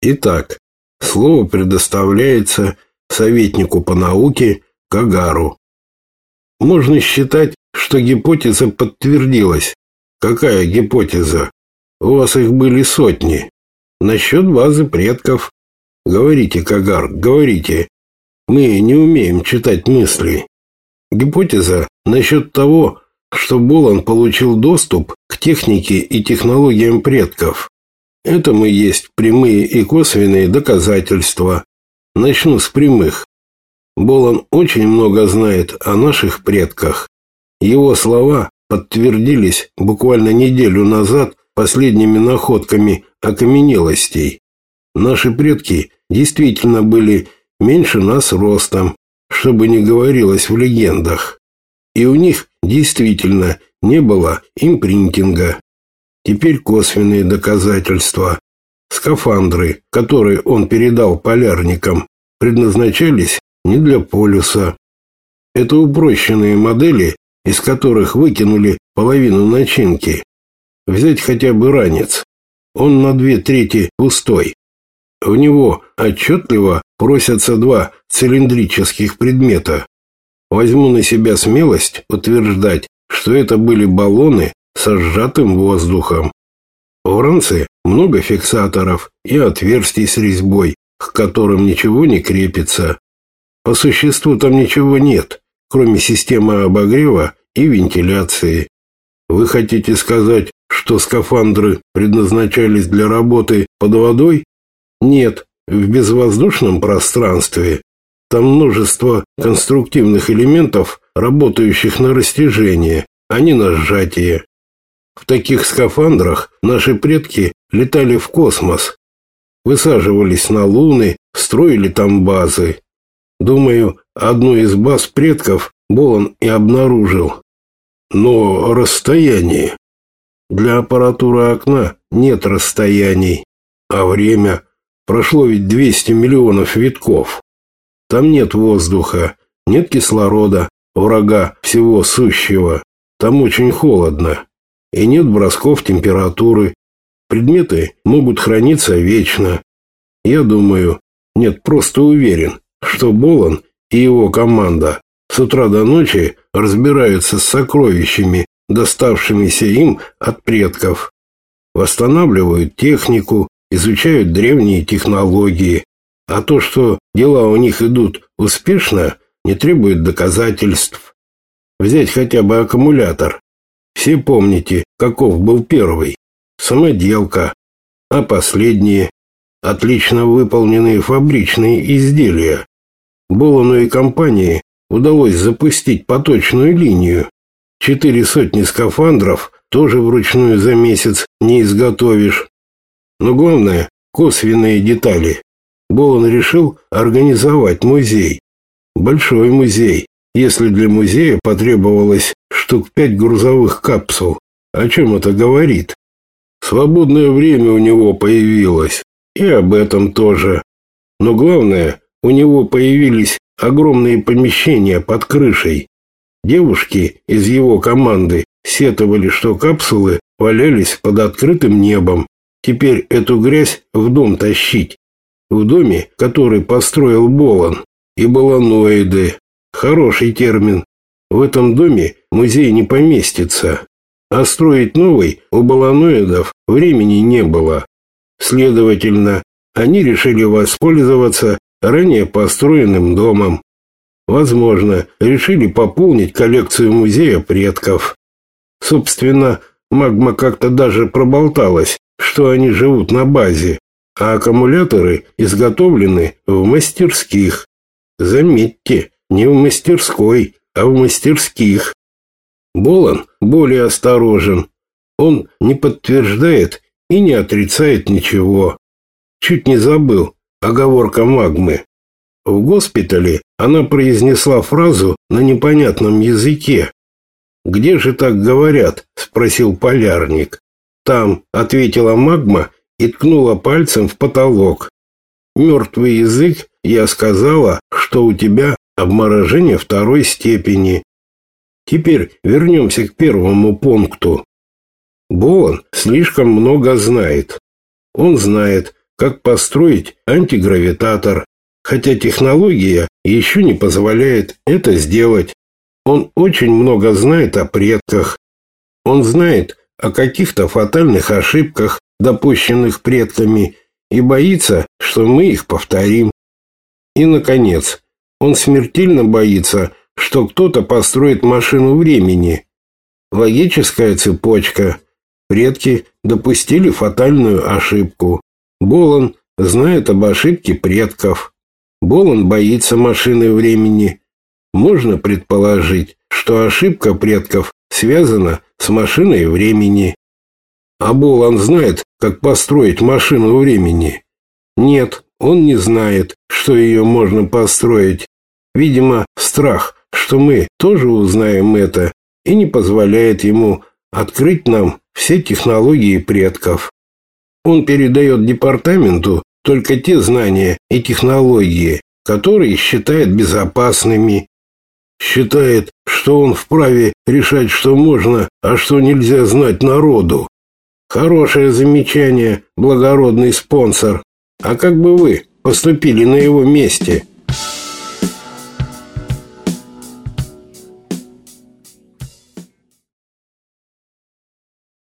Итак, слово предоставляется советнику по науке Кагару. Можно считать, что гипотеза подтвердилась. Какая гипотеза? У вас их были сотни. Насчет базы предков. Говорите, Кагар, говорите. Мы не умеем читать мысли. Гипотеза насчет того, что Болон получил доступ к технике и технологиям предков. Этому есть прямые и косвенные доказательства. Начну с прямых. Болон очень много знает о наших предках. Его слова подтвердились буквально неделю назад последними находками окаменелостей. Наши предки действительно были меньше нас ростом, чтобы не говорилось в легендах. И у них действительно не было импринтинга. Теперь косвенные доказательства. Скафандры, которые он передал полярникам, предназначались не для полюса. Это упрощенные модели, из которых выкинули половину начинки. Взять хотя бы ранец. Он на две трети пустой. В него отчетливо просятся два цилиндрических предмета. Возьму на себя смелость утверждать, что это были баллоны со сжатым воздухом. В ранце много фиксаторов и отверстий с резьбой, к которым ничего не крепится. По существу там ничего нет, кроме системы обогрева и вентиляции. Вы хотите сказать, что скафандры предназначались для работы под водой? Нет, в безвоздушном пространстве. Там множество конструктивных элементов, работающих на растяжение, а не на сжатие. В таких скафандрах наши предки летали в космос, высаживались на Луны, строили там базы. Думаю, одну из баз предков Болон и обнаружил. Но расстояние. Для аппаратуры окна нет расстояний, а время прошло ведь 200 миллионов витков. Там нет воздуха, нет кислорода, врага всего сущего. Там очень холодно и нет бросков температуры. Предметы могут храниться вечно. Я думаю, нет, просто уверен, что Болон и его команда с утра до ночи разбираются с сокровищами, доставшимися им от предков. Восстанавливают технику, изучают древние технологии. А то, что дела у них идут успешно, не требует доказательств. Взять хотя бы аккумулятор. Все помните, каков был первый. Самоделка. А последние – отлично выполненные фабричные изделия. Болону и компании удалось запустить поточную линию. Четыре сотни скафандров тоже вручную за месяц не изготовишь. Но главное – косвенные детали. Болон решил организовать музей. Большой музей, если для музея потребовалось штук пять грузовых капсул. О чем это говорит? Свободное время у него появилось. И об этом тоже. Но главное, у него появились огромные помещения под крышей. Девушки из его команды сетовали, что капсулы валялись под открытым небом. Теперь эту грязь в дом тащить. В доме, который построил Болон, и баланоиды. Хороший термин. В этом доме музей не поместится. А строить новый у баланоидов времени не было. Следовательно, они решили воспользоваться ранее построенным домом. Возможно, решили пополнить коллекцию музея предков. Собственно, магма как-то даже проболталась, что они живут на базе, а аккумуляторы изготовлены в мастерских. Заметьте, не в мастерской, а в мастерских. Болон более осторожен. Он не подтверждает и не отрицает ничего. Чуть не забыл, оговорка магмы. В госпитале она произнесла фразу на непонятном языке. «Где же так говорят?» – спросил полярник. «Там», – ответила магма и ткнула пальцем в потолок. «Мертвый язык, я сказала, что у тебя обморожение второй степени. Теперь вернемся к первому пункту. Болон слишком много знает. Он знает, как построить антигравитатор, хотя технология еще не позволяет это сделать. Он очень много знает о предках. Он знает о каких-то фатальных ошибках, допущенных предками, и боится, что мы их повторим. И, наконец, он смертельно боится, что кто-то построит машину времени. Логическая цепочка. Предки допустили фатальную ошибку. Болон знает об ошибке предков. Болон боится машины времени. Можно предположить, что ошибка предков связана с машиной времени. А Болон знает, как построить машину времени. Нет, он не знает, что ее можно построить. Видимо, страх, что мы тоже узнаем это, и не позволяет ему открыть нам все технологии предков. Он передает департаменту только те знания и технологии, которые считает безопасными. Считает, что он вправе решать, что можно, а что нельзя знать народу. Хорошее замечание, благородный спонсор. А как бы вы поступили на его месте?